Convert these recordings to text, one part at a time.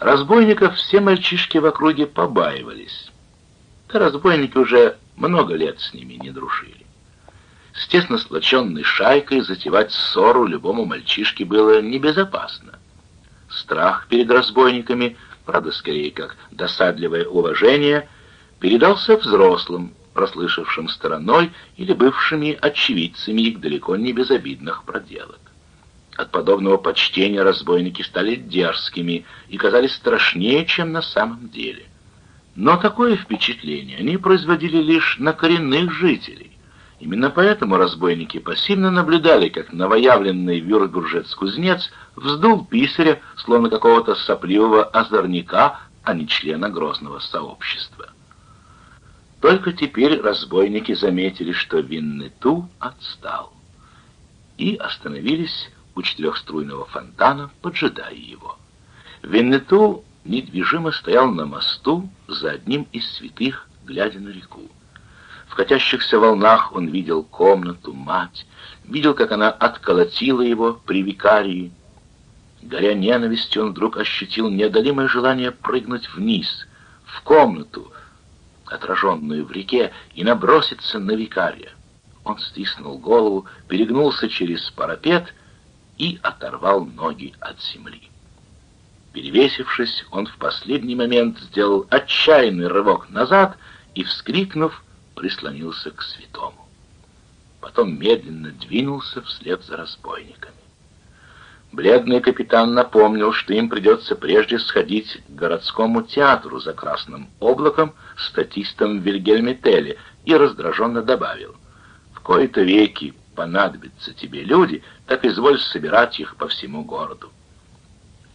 Разбойников все мальчишки в округе побаивались. Да разбойники уже много лет с ними не дружили. С тесно сплоченной шайкой затевать ссору любому мальчишке было небезопасно. Страх перед разбойниками, правда, скорее как досадливое уважение, передался взрослым, прослышавшим стороной или бывшими очевидцами их далеко не безобидных проделок. От подобного почтения разбойники стали дерзкими и казались страшнее, чем на самом деле. Но такое впечатление они производили лишь на коренных жителей. Именно поэтому разбойники пассивно наблюдали, как новоявленный вюргуржец-кузнец вздул писаря, словно какого-то сопливого озорника, а не члена грозного сообщества. Только теперь разбойники заметили, что Виннету отстал, и остановились у четырехструйного фонтана, поджидая его. Виннету недвижимо стоял на мосту за одним из святых, глядя на реку. В катящихся волнах он видел комнату, мать, видел, как она отколотила его при викарии. Горя ненавистью, он вдруг ощутил неодолимое желание прыгнуть вниз, в комнату, отраженную в реке, и наброситься на викария. Он стиснул голову, перегнулся через парапет и оторвал ноги от земли. Перевесившись, он в последний момент сделал отчаянный рывок назад и, вскрикнув, прислонился к святому. Потом медленно двинулся вслед за разбойниками. Бледный капитан напомнил, что им придется прежде сходить к городскому театру за красным облаком статистом Вильгельме Телли и раздраженно добавил, «В кои-то веки понадобятся тебе люди, так изволь собирать их по всему городу».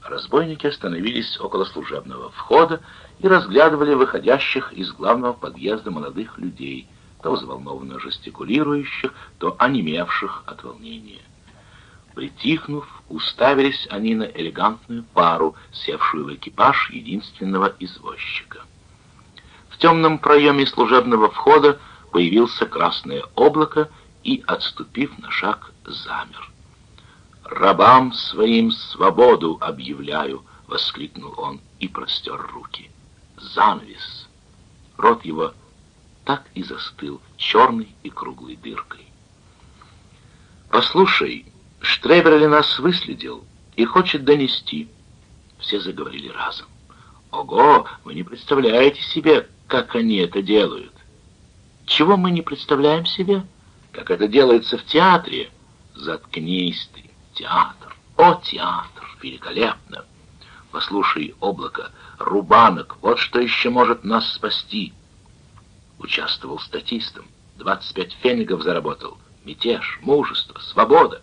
Разбойники остановились около служебного входа и разглядывали выходящих из главного подъезда молодых людей, то взволнованно жестикулирующих, то онемевших от волнения. Притихнув, уставились они на элегантную пару, севшую в экипаж единственного извозчика. В темном проеме служебного входа появился красное облако и, отступив на шаг, замер. «Рабам своим свободу объявляю!» — воскликнул он и простер руки. «Занавес!» Рот его так и застыл черной и круглой дыркой. «Послушай, Штреберли нас выследил и хочет донести». Все заговорили разом. «Ого, вы не представляете себе, как они это делают!» «Чего мы не представляем себе?» «Как это делается в театре!» «Заткнись ты!» Театр! О, театр! Великолепно! Послушай, облако, рубанок, вот что еще может нас спасти. Участвовал статистом, 25 фенигов заработал. Мятеж, мужество, свобода.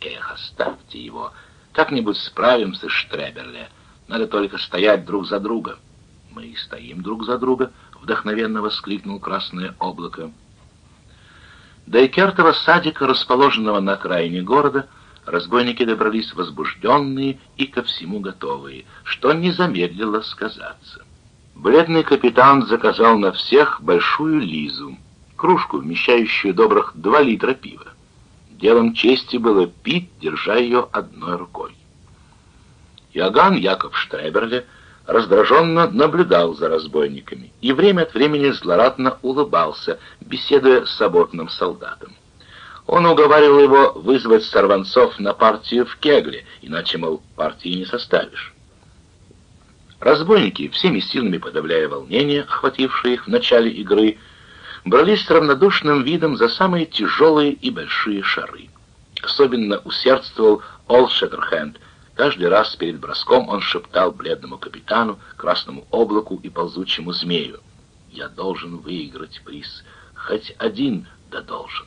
Эх, оставьте его. Как-нибудь справимся, Штреберле. Надо только стоять друг за друга. Мы и стоим друг за друга, вдохновенно воскликнул красное облако. До Экертова садика, расположенного на окраине города, разбойники добрались возбужденные и ко всему готовые, что не замедлило сказаться. Бледный капитан заказал на всех большую лизу, кружку, вмещающую добрых два литра пива. Делом чести было пить, держа ее одной рукой. Иоганн Яков Штреберле раздраженно наблюдал за разбойниками и время от времени злорадно улыбался, беседуя с соботным солдатом. Он уговаривал его вызвать сорванцов на партию в Кегле, иначе, мол, партии не составишь. Разбойники, всеми силами подавляя волнение, охватившее их в начале игры, брались с равнодушным видом за самые тяжелые и большие шары. Особенно усердствовал Ол Шеттерхенд. Каждый раз перед броском он шептал бледному капитану, красному облаку и ползучему змею. «Я должен выиграть приз. Хоть один да должен»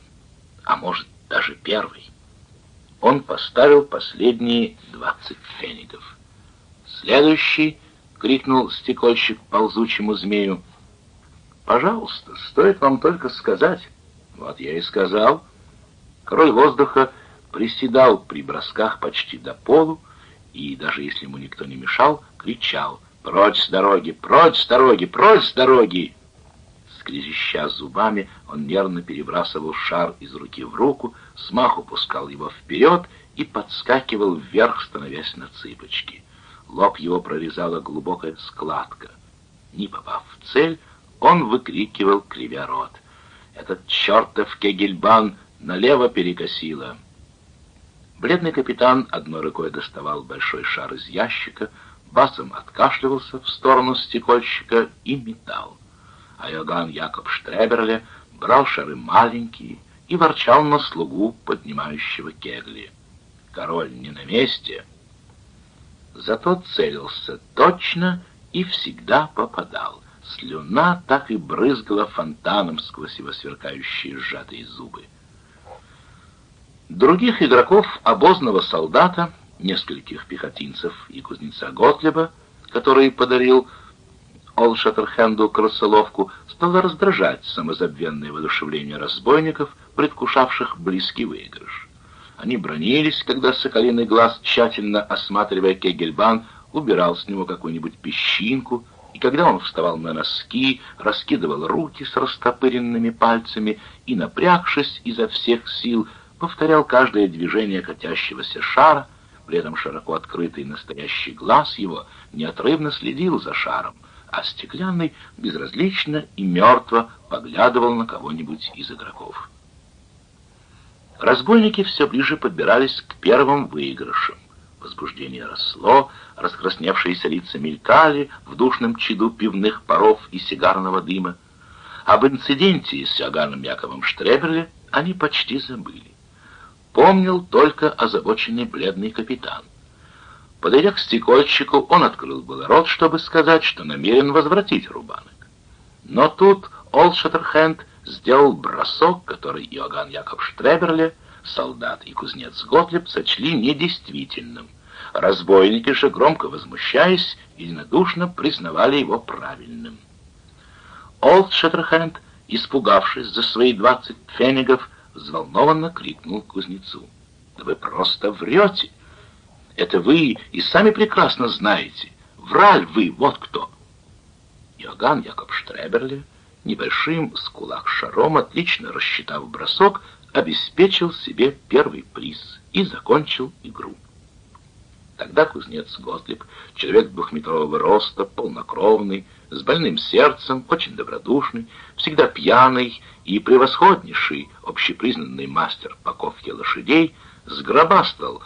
а может даже первый. Он поставил последние двадцать фенигов. «Следующий!» — крикнул стекольщик ползучему змею. «Пожалуйста, стоит вам только сказать». «Вот я и сказал». Король воздуха приседал при бросках почти до полу, и даже если ему никто не мешал, кричал «Прочь с дороги! Прочь с дороги! Прочь с дороги!» Скрежеща зубами, он нервно перебрасывал шар из руки в руку, смаху пускал его вперед и подскакивал вверх, становясь на цыпочки. Лоб его прорезала глубокая складка. Не попав в цель, он выкрикивал, кривя рот. «Этот чертов кегельбан налево перекосило!» Бледный капитан одной рукой доставал большой шар из ящика, басом откашливался в сторону стекольщика и метал. А Йоган Якоб Штреберле брал шары маленькие и ворчал на слугу, поднимающего кегли. Король не на месте. Зато целился точно и всегда попадал. Слюна так и брызгала фонтаном сквозь его сверкающие сжатые зубы. Других игроков обозного солдата, нескольких пехотинцев и кузнеца Готлеба, который подарил Ол Шаттерхенду крысоловку, стало раздражать самозабвенное воодушевление разбойников, предвкушавших близкий выигрыш. Они бронились, когда соколиный глаз, тщательно осматривая Кегельбан, убирал с него какую-нибудь песчинку, и когда он вставал на носки, раскидывал руки с растопыренными пальцами и, напрягшись изо всех сил, повторял каждое движение катящегося шара, при этом широко открытый настоящий глаз его неотрывно следил за шаром, а стеклянный безразлично и мертво поглядывал на кого-нибудь из игроков. Разбойники все ближе подбирались к первым выигрышам. Возбуждение росло, раскрасневшиеся лица мелькали в душном чаду пивных паров и сигарного дыма. Об инциденте с Иоганном Яковом Штреберле они почти забыли. Помнил только озабоченный бледный капитан. Подойдя к стекольщику, он открыл был рот, чтобы сказать, что намерен возвратить рубанок. Но тут Олд Шаттерхенд сделал бросок, который Иоганн Яков Штреберле, солдат и кузнец Готлеб сочли недействительным. Разбойники же, громко возмущаясь, единодушно признавали его правильным. Олд Шаттерхенд, испугавшись за свои двадцать фенигов, взволнованно крикнул кузнецу. «Да вы просто врете! Это вы и сами прекрасно знаете. Враль вы, вот кто!» Иоганн Якоб Штреберле, небольшим с кулак шаром, отлично рассчитав бросок, обеспечил себе первый приз и закончил игру. Тогда кузнец Готлиб, человек двухметрового роста, полнокровный, с больным сердцем, очень добродушный, всегда пьяный и превосходнейший общепризнанный мастер паковки лошадей, сгробастал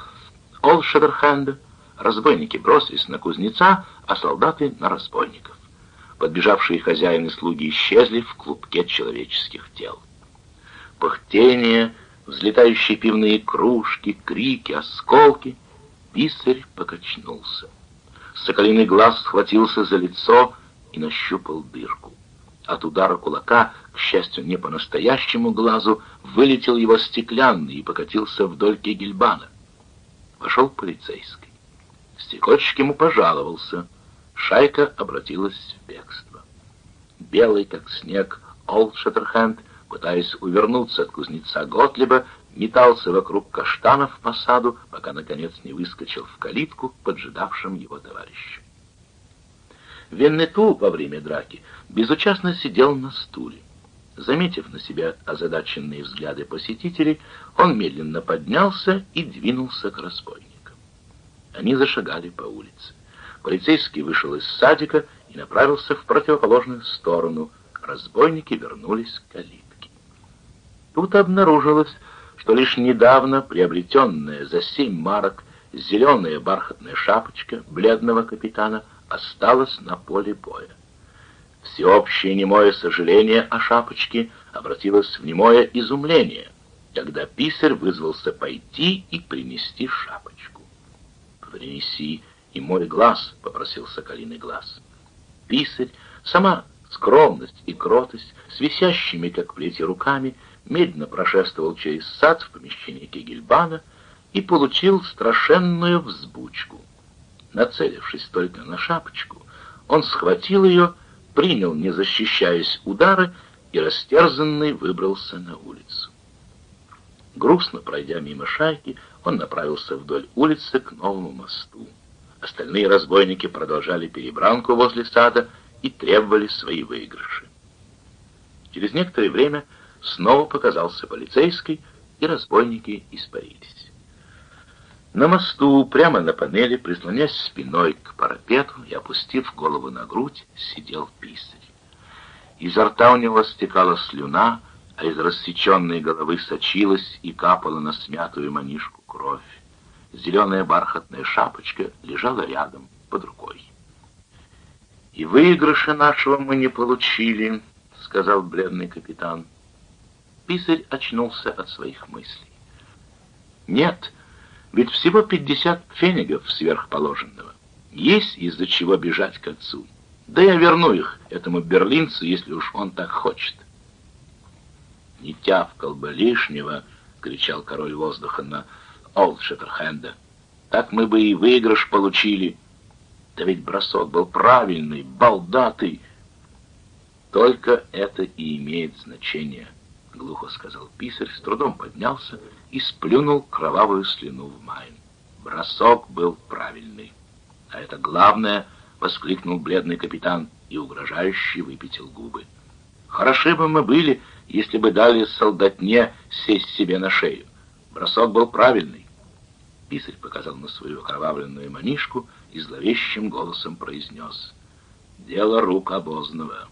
Ол Шедерхенда. Разбойники бросились на кузнеца, а солдаты — на разбойников. Подбежавшие хозяин и слуги исчезли в клубке человеческих тел. Пыхтение, взлетающие пивные кружки, крики, осколки. Писарь покачнулся. Соколиный глаз схватился за лицо и нащупал дырку. От удара кулака, к счастью, не по-настоящему глазу, вылетел его стеклянный и покатился вдоль кегельбана. Вошел полицейский. Стекольщик ему пожаловался. Шайка обратилась в бегство. Белый, как снег, Олд Шаттерхенд, пытаясь увернуться от кузнеца Готлиба, метался вокруг каштанов по саду, пока, наконец, не выскочил в калитку, поджидавшим его товарищем. Веннету во время драки безучастно сидел на стуле. Заметив на себя озадаченные взгляды посетителей, он медленно поднялся и двинулся к разбойникам. Они зашагали по улице. Полицейский вышел из садика и направился в противоположную сторону. Разбойники вернулись к калитке. Тут обнаружилось, что лишь недавно приобретенная за семь марок зеленая бархатная шапочка бледного капитана осталась на поле боя. Всеобщее немое сожаление о шапочке обратилось в немое изумление, когда писарь вызвался пойти и принести шапочку. «Принеси и мой глаз», — попросил соколиный глаз. Писарь, сама скромность и кротость, с висящими, как плети, руками, медленно прошествовал через сад в помещение Кегельбана и получил страшенную взбучку. Нацелившись только на шапочку, он схватил ее принял, не защищаясь, удары и растерзанный выбрался на улицу. Грустно пройдя мимо шайки, он направился вдоль улицы к новому мосту. Остальные разбойники продолжали перебранку возле сада и требовали свои выигрыши. Через некоторое время снова показался полицейский, и разбойники испарились. На мосту, прямо на панели, прислонясь спиной к парапету и опустив голову на грудь, сидел писарь. Изо рта у него стекала слюна, а из рассеченной головы сочилась и капала на смятую манишку кровь. Зеленая бархатная шапочка лежала рядом, под рукой. «И выигрыша нашего мы не получили», — сказал бледный капитан. Писарь очнулся от своих мыслей. «Нет, ведь всего пятьдесят фенигов сверхположенного. Есть из-за чего бежать к отцу. Да я верну их этому берлинцу, если уж он так хочет». «Не тявкал бы лишнего!» — кричал король воздуха на Олд Шеттерхенда. «Так мы бы и выигрыш получили. Да ведь бросок был правильный, балдатый!» «Только это и имеет значение», — глухо сказал писарь, с трудом поднялся и сплюнул кровавую слюну в майн. Бросок был правильный. «А это главное!» — воскликнул бледный капитан и угрожающе выпятил губы. «Хороши бы мы были, если бы дали солдатне сесть себе на шею. Бросок был правильный. Писарь показал на свою окровавленную манишку и зловещим голосом произнес «Дело рук обозного».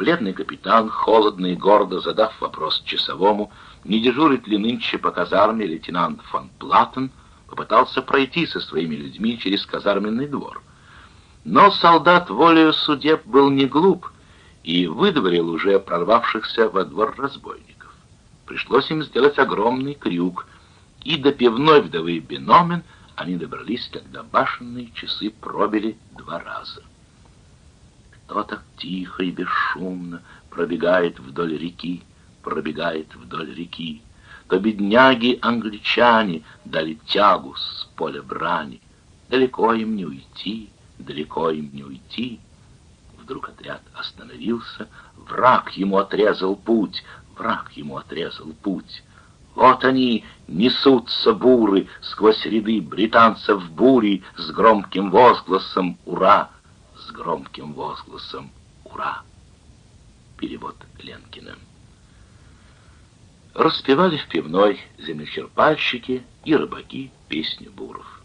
Бледный капитан, холодно и гордо задав вопрос часовому, не дежурит ли нынче по казарме лейтенант фон Платен, попытался пройти со своими людьми через казарменный двор. Но солдат волею судеб был не глуп и выдворил уже прорвавшихся во двор разбойников. Пришлось им сделать огромный крюк, и до пивной вдовы Биномен они добрались, когда башенные часы пробили два раза. Кто так тихо и бесшумно пробегает вдоль реки, пробегает вдоль реки? То бедняги-англичане дали тягу с поля брани. Далеко им не уйти, далеко им не уйти, Вдруг отряд остановился, враг ему отрезал путь, враг ему отрезал путь. Вот они, несутся буры сквозь ряды британцев бури с громким возгласом «Ура!» С громким возгласом «Ура!» Перевод Ленкина. Распевали в пивной землечерпальщики и рыбаки песню буров.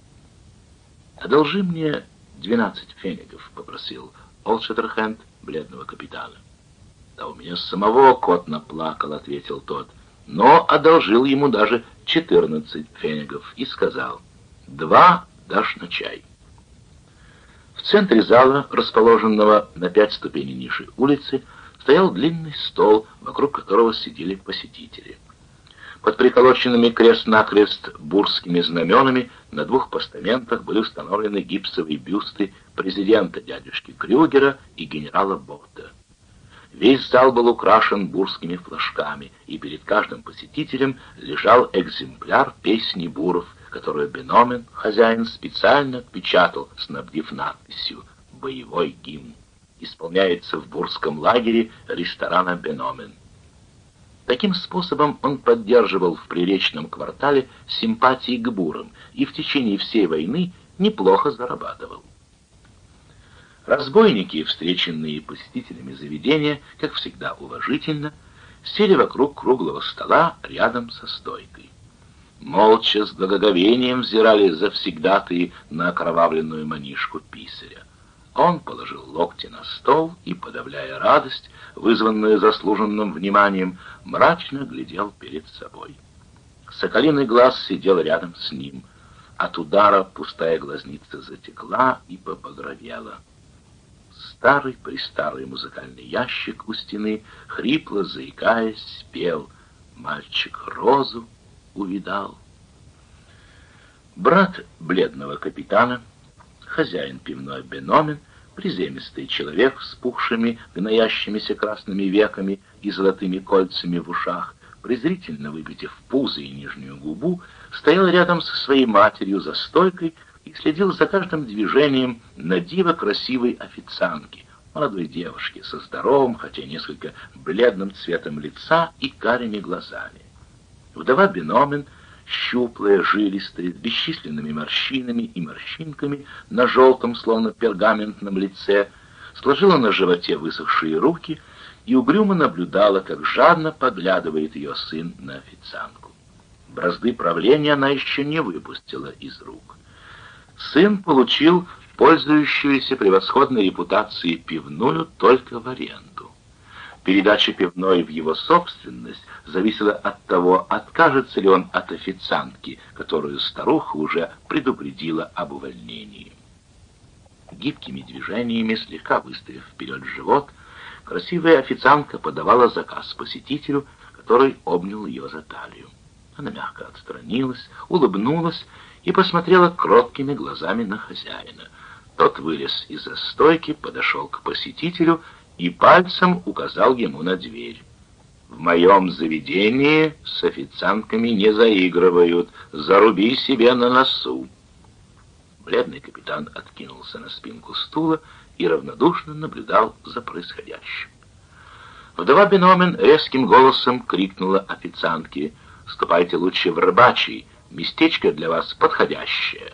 «Одолжи мне двенадцать фенигов», — попросил Олд Шеттерхенд, бледного капитана. «Да у меня самого кот наплакал», — ответил тот, но одолжил ему даже четырнадцать фенигов и сказал, «Два дашь на чай». В центре зала, расположенного на пять ступеней ниже улицы, стоял длинный стол, вокруг которого сидели посетители. Под приколоченными крест-накрест бурскими знаменами на двух постаментах были установлены гипсовые бюсты президента дядюшки Крюгера и генерала Ботта. Весь зал был украшен бурскими флажками, и перед каждым посетителем лежал экземпляр песни буров, которую Беномен, хозяин, специально отпечатал, снабдив надписью «Боевой гимн». Исполняется в бурском лагере ресторана «Беномен». Таким способом он поддерживал в приречном квартале симпатии к бурам и в течение всей войны неплохо зарабатывал. Разбойники, встреченные посетителями заведения, как всегда уважительно, сели вокруг круглого стола рядом со стойкой. Молча, с благоговением взирали завсегдатые на окровавленную манишку писаря. Он положил локти на стол и, подавляя радость, вызванную заслуженным вниманием, мрачно глядел перед собой. Соколиный глаз сидел рядом с ним. От удара пустая глазница затекла и попогровела. Старый-престарый музыкальный ящик у стены, хрипло заикаясь, спел «Мальчик розу увидал». Брат бледного капитана — хозяин пивной Беномен, приземистый человек с пухшими, гноящимися красными веками и золотыми кольцами в ушах, презрительно выпитив пузо и нижнюю губу, стоял рядом со своей матерью за стойкой и следил за каждым движением на диво красивой официантки, молодой девушки со здоровым, хотя несколько бледным цветом лица и карими глазами. Вдова Беномен — щуплая, жилистая, с бесчисленными морщинами и морщинками на желтом, словно пергаментном лице, сложила на животе высохшие руки и угрюмо наблюдала, как жадно поглядывает ее сын на официантку. Бразды правления она еще не выпустила из рук. Сын получил пользующуюся превосходной репутацией пивную только в аренду. Передача пивной в его собственность зависела от того, откажется ли он от официантки, которую старуха уже предупредила об увольнении. Гибкими движениями, слегка выставив вперед живот, красивая официантка подавала заказ посетителю, который обнял ее за талию. Она мягко отстранилась, улыбнулась и посмотрела кроткими глазами на хозяина. Тот вылез из-за стойки, подошел к посетителю и пальцем указал ему на дверь. «В моем заведении с официантками не заигрывают. Заруби себе на носу». Бледный капитан откинулся на спинку стула и равнодушно наблюдал за происходящим. Вдова Беномен резким голосом крикнула официантке «Ступайте лучше в рыбачий, местечко для вас подходящее».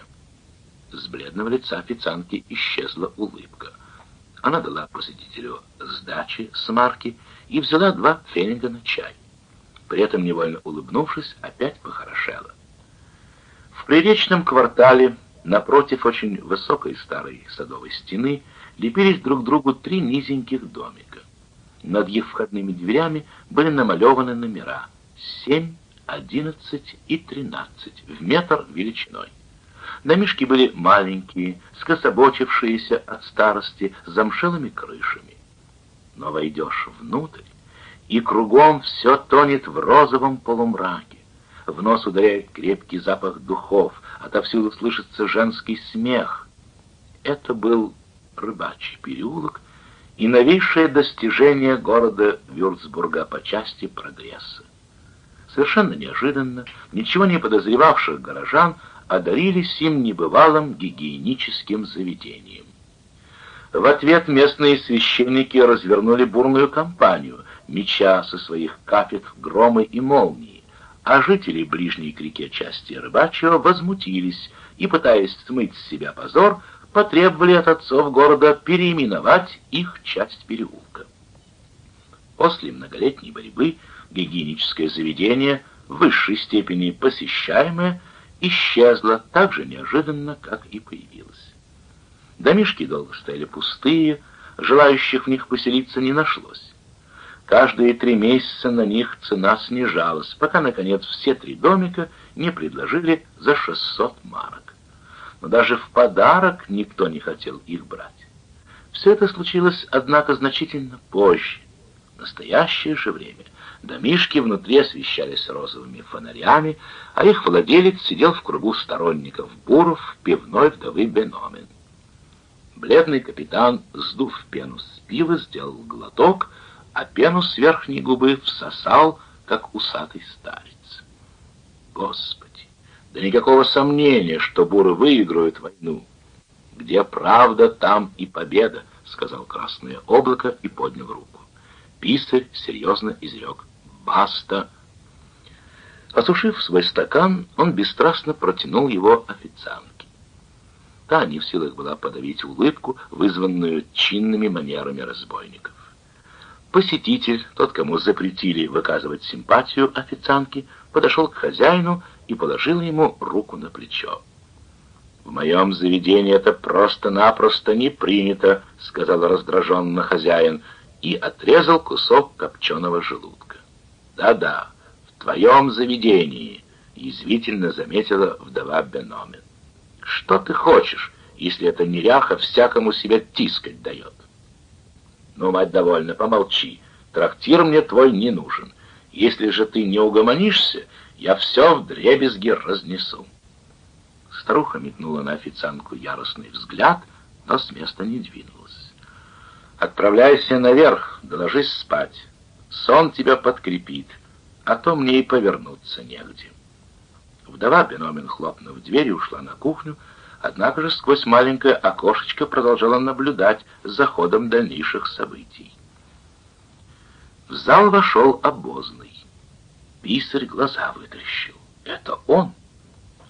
С бледного лица официантки исчезла улыбка. Она дала посетителю сдачи с марки и взяла два фенинга на чай. При этом, невольно улыбнувшись, опять похорошела. В приречном квартале, напротив очень высокой старой садовой стены, лепились друг к другу три низеньких домика. Над их входными дверями были намалеваны номера — семь, одиннадцать и тринадцать в метр величиной. Домишки были маленькие, скособочившиеся от старости, с замшелыми крышами. Но войдешь внутрь, и кругом все тонет в розовом полумраке. В нос ударяет крепкий запах духов, отовсюду слышится женский смех. Это был рыбачий переулок и новейшее достижение города Вюрцбурга по части прогресса. Совершенно неожиданно, ничего не подозревавших горожан одарились им небывалым гигиеническим заведением. В ответ местные священники развернули бурную кампанию, меча со своих кафедр громы и молнии, а жители ближней к реке части рыбачьего возмутились и, пытаясь смыть с себя позор, потребовали от отцов города переименовать их часть переулка. После многолетней борьбы гигиеническое заведение, в высшей степени посещаемое, исчезла так же неожиданно, как и появилась. Домишки долго стояли пустые, желающих в них поселиться не нашлось. Каждые три месяца на них цена снижалась, пока, наконец, все три домика не предложили за 600 марок. Но даже в подарок никто не хотел их брать. Все это случилось, однако, значительно позже. В настоящее же время Домишки внутри освещались розовыми фонарями, а их владелец сидел в кругу сторонников буров пивной вдовы Беномен. Бледный капитан, сдув пену с пива, сделал глоток, а пену с верхней губы всосал, как усатый старец. Господи, да никакого сомнения, что буры выиграют войну. Где правда, там и победа, сказал красное облако и поднял руку. Писарь серьезно изрек Баста!» Осушив свой стакан, он бесстрастно протянул его официантке. Та не в силах была подавить улыбку, вызванную чинными манерами разбойников. Посетитель, тот, кому запретили выказывать симпатию официантке, подошел к хозяину и положил ему руку на плечо. «В моем заведении это просто-напросто не принято», — сказал раздраженно хозяин, и отрезал кусок копченого желудка. «Да-да, в твоем заведении», — язвительно заметила вдова Беномен. «Что ты хочешь, если эта неряха всякому себя тискать дает?» «Ну, мать, довольно, помолчи. Трактир мне твой не нужен. Если же ты не угомонишься, я все в дребезги разнесу». Старуха метнула на официантку яростный взгляд, но с места не двинулась. «Отправляйся наверх, доложись спать. Сон тебя подкрепит, а то мне и повернуться негде. Вдова Беномен, хлопнув дверью, ушла на кухню, однако же сквозь маленькое окошечко продолжала наблюдать за ходом дальнейших событий. В зал вошел обозный. Писарь глаза вытащил. Это он!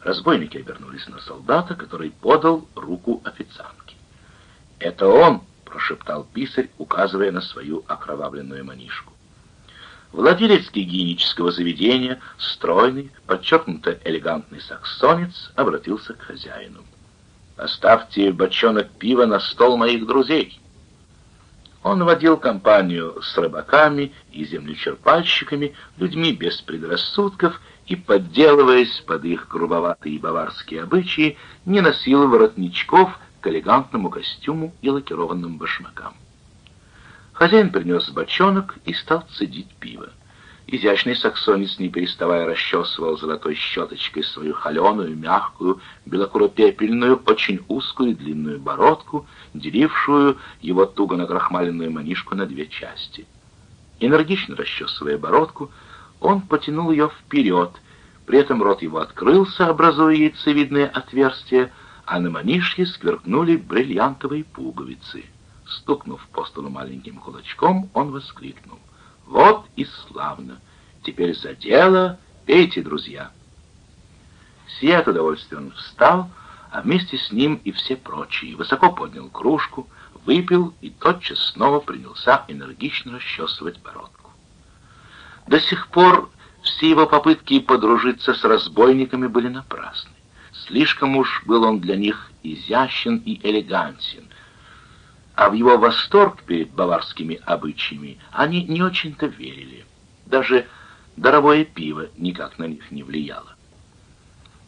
Разбойники обернулись на солдата, который подал руку официантке. «Это он!» — прошептал писарь, указывая на свою окровавленную манишку. Владелец гигиенического заведения, стройный, подчеркнуто элегантный саксонец, обратился к хозяину. «Оставьте бочонок пива на стол моих друзей». Он водил компанию с рыбаками и землечерпальщиками, людьми без предрассудков, и, подделываясь под их грубоватые баварские обычаи, не носил воротничков к элегантному костюму и лакированным башмакам. Хозяин принес бочонок и стал цедить пиво. Изящный саксонец, не переставая, расчесывал золотой щеточкой свою холеную, мягкую, белокуропепельную, очень узкую и длинную бородку, делившую его туго накрахмаленную манишку на две части. Энергично расчесывая бородку, он потянул ее вперед, при этом рот его открылся, образуя яйцевидное отверстие, а на манишке скверкнули бриллиантовые пуговицы. Стукнув по столу маленьким кулачком, он воскликнул. «Вот и славно! Теперь за дело пейте, друзья!» Сия от удовольствия он встал, а вместе с ним и все прочие, высоко поднял кружку, выпил и тотчас снова принялся энергично расчесывать бородку. До сих пор все его попытки подружиться с разбойниками были напрасны. Слишком уж был он для них изящен и элегантен, а в его восторг перед баварскими обычаями они не очень-то верили. Даже даровое пиво никак на них не влияло.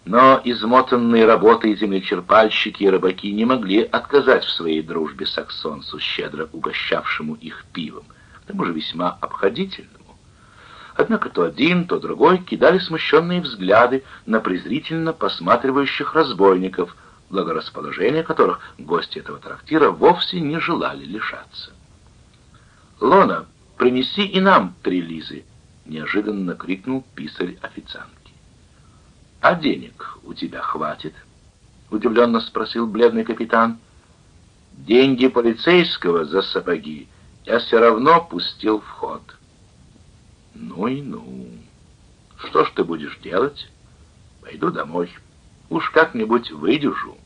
Но измотанные работой землечерпальщики и рыбаки не могли отказать в своей дружбе саксонцу, щедро угощавшему их пивом, к тому же весьма обходительному. Однако то один, то другой кидали смущенные взгляды на презрительно посматривающих разбойников, благорасположения которых гости этого трактира вовсе не желали лишаться. «Лона, принеси и нам три лизы!» — неожиданно крикнул писарь официантки. «А денег у тебя хватит?» — удивленно спросил бледный капитан. «Деньги полицейского за сапоги я все равно пустил в ход». «Ну и ну. Что ж ты будешь делать?» «Пойду домой. Уж как-нибудь выдержу».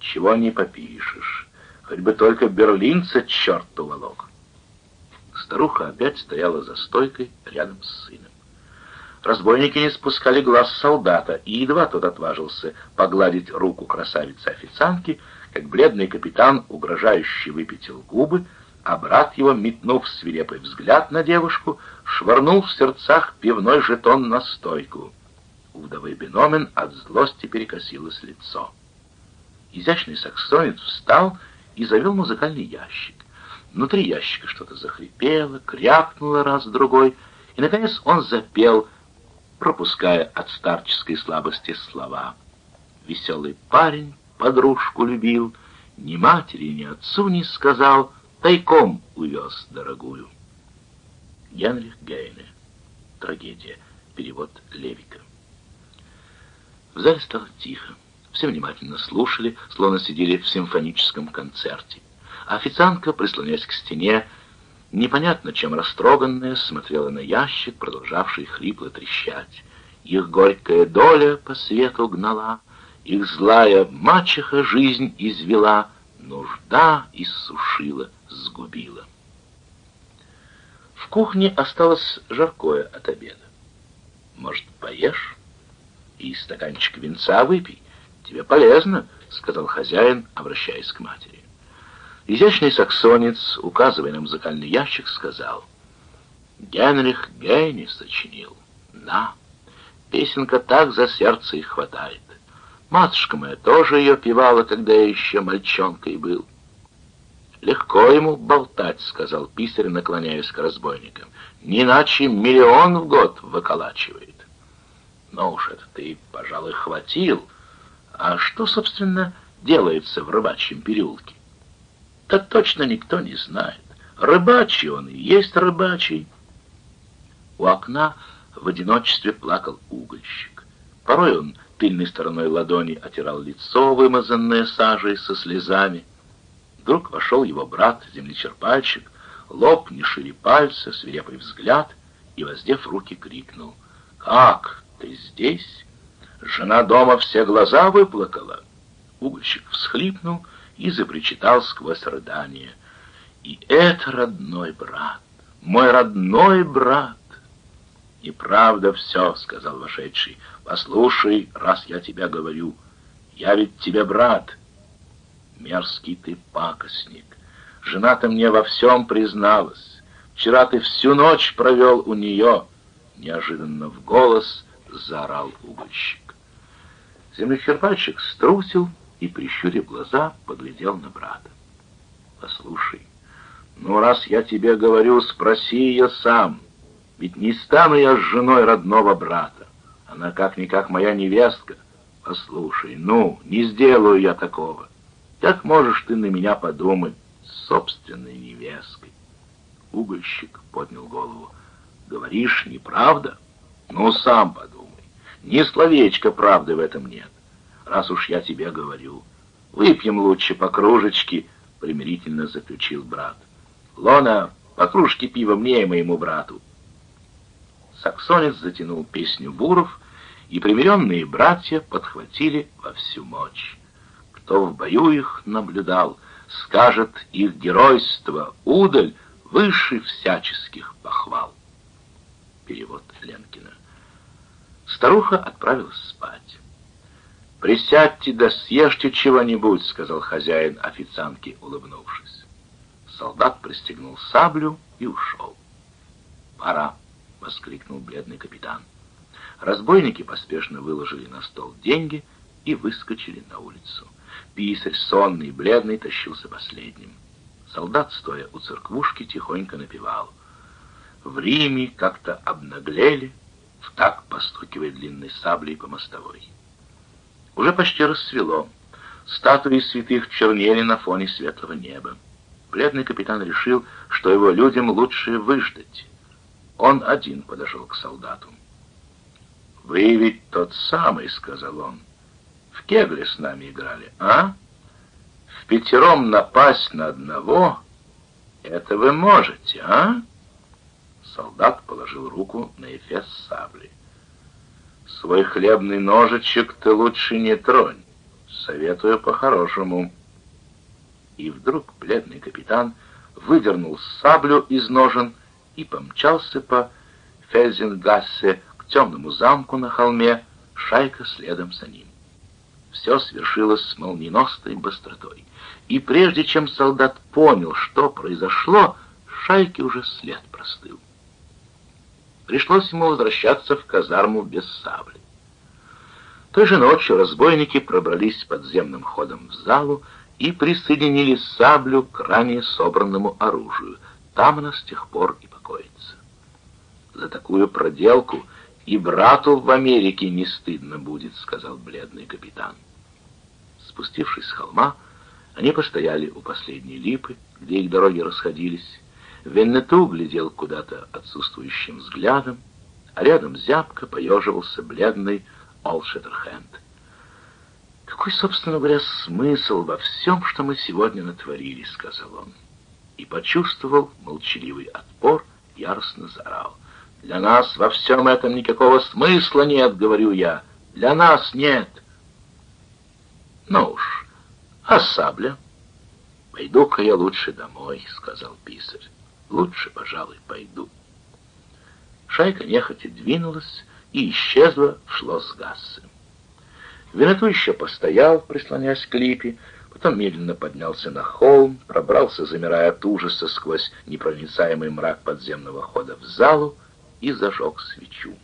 «Чего не попишешь. Хоть бы только берлинца черт уволок». Старуха опять стояла за стойкой рядом с сыном. Разбойники не спускали глаз солдата, и едва тот отважился погладить руку красавицы-официантки, как бледный капитан, угрожающе выпятил губы, а брат его, метнув свирепый взгляд на девушку, швырнул в сердцах пивной жетон на стойку. У вдовы Биномен от злости перекосилось лицо. Изящный саксонец встал и завел музыкальный ящик. Внутри ящика что-то захрипело, крякнуло раз-другой, и, наконец, он запел, пропуская от старческой слабости слова. Веселый парень подружку любил, ни матери, ни отцу не сказал — тайком увез дорогую. Генрих Гейне. Трагедия. Перевод Левика. В зале стало тихо. Все внимательно слушали, словно сидели в симфоническом концерте. А официантка, прислоняясь к стене, непонятно чем растроганная, смотрела на ящик, продолжавший хрипло трещать. Их горькая доля по свету гнала, их злая мачеха жизнь извела, нужда иссушила сгубила. В кухне осталось жаркое от обеда. Может, поешь? И стаканчик винца выпей. Тебе полезно, — сказал хозяин, обращаясь к матери. Изящный саксонец, указывая на музыкальный ящик, сказал, «Генрих Гейни сочинил. На, песенка так за сердце и хватает. Матушка моя тоже ее певала, когда я еще мальчонкой был». «Легко ему болтать», — сказал писарь, наклоняясь к разбойникам. «Не иначе миллион в год выколачивает». «Ну уж это ты, пожалуй, хватил. А что, собственно, делается в рыбачьем переулке?» «Так точно никто не знает. Рыбачий он и есть рыбачий». У окна в одиночестве плакал угольщик. Порой он тыльной стороной ладони отирал лицо, вымазанное сажей со слезами. Вдруг вошел его брат, землечерпальщик, лоб не шире пальца, свирепый взгляд, и, воздев руки, крикнул. «Как? Ты здесь? Жена дома все глаза выплакала!» Угольщик всхлипнул и запричитал сквозь рыдание. «И это родной брат, мой родной брат. «Неправда все», — сказал вошедший. «Послушай, раз я тебя говорю, я ведь тебе брат». «Мерзкий ты пакостник. Жена-то мне во всем призналась. Вчера ты всю ночь провел у нее». Неожиданно в голос заорал угольщик. Землечерпальщик струсил и, прищурив глаза, поглядел на брата. «Послушай, ну раз я тебе говорю, спроси ее сам». Ведь не стану я с женой родного брата. Она как-никак моя невестка. Послушай, ну, не сделаю я такого. Как можешь ты на меня подумать с собственной невесткой? Угольщик поднял голову. Говоришь, неправда? Ну, сам подумай. Ни словечка правды в этом нет. Раз уж я тебе говорю. Выпьем лучше по кружечке, примирительно заключил брат. Лона, по кружке пива мне и моему брату. Саксонец затянул песню буров, и примиренные братья подхватили во всю мощь. Кто в бою их наблюдал, скажет их геройство, удаль выше всяческих похвал. Перевод Ленкина. Старуха отправилась спать. «Присядьте да съешьте чего-нибудь», — сказал хозяин официантке, улыбнувшись. Солдат пристегнул саблю и ушел. «Пора». — воскликнул бледный капитан. Разбойники поспешно выложили на стол деньги и выскочили на улицу. Писарь, сонный и бледный, тащился последним. Солдат, стоя у церквушки, тихонько напевал. В Риме как-то обнаглели, в так постукивая длинной саблей по мостовой. Уже почти рассвело. Статуи святых чернели на фоне светлого неба. Бледный капитан решил, что его людям лучше выждать. Он один подошел к солдату. «Вы ведь тот самый», — сказал он. «В кегле с нами играли, а? В пятером напасть на одного? Это вы можете, а?» Солдат положил руку на эфес сабли. «Свой хлебный ножичек ты лучше не тронь. Советую по-хорошему». И вдруг бледный капитан выдернул саблю из ножен и помчался по Фельзенгассе к темному замку на холме, шайка следом за ним. Все свершилось с молниеносной быстротой, и прежде чем солдат понял, что произошло, шайке уже след простыл. Пришлось ему возвращаться в казарму без сабли. Той же ночью разбойники пробрались подземным ходом в залу и присоединили саблю к ранее собранному оружию. Там она с тех пор и беспокоиться. За такую проделку и брату в Америке не стыдно будет, сказал бледный капитан. Спустившись с холма, они постояли у последней липы, где их дороги расходились. Веннету глядел куда-то отсутствующим взглядом, а рядом зябко поеживался бледный Олшеттерхенд. «Какой, собственно говоря, смысл во всем, что мы сегодня натворили?» — сказал он. И почувствовал молчаливый отпор — яростно заорал. «Для нас во всем этом никакого смысла нет, — говорю я. Для нас нет!» «Ну уж, а сабля?» «Пойду-ка я лучше домой», — сказал писарь. «Лучше, пожалуй, пойду». Шайка нехотя двинулась и исчезла в Шлосс-Гассе. Винету еще постоял, прислонясь к липе, Потом медленно поднялся на холм, пробрался, замирая от ужаса сквозь непроницаемый мрак подземного хода в залу и зажег свечу.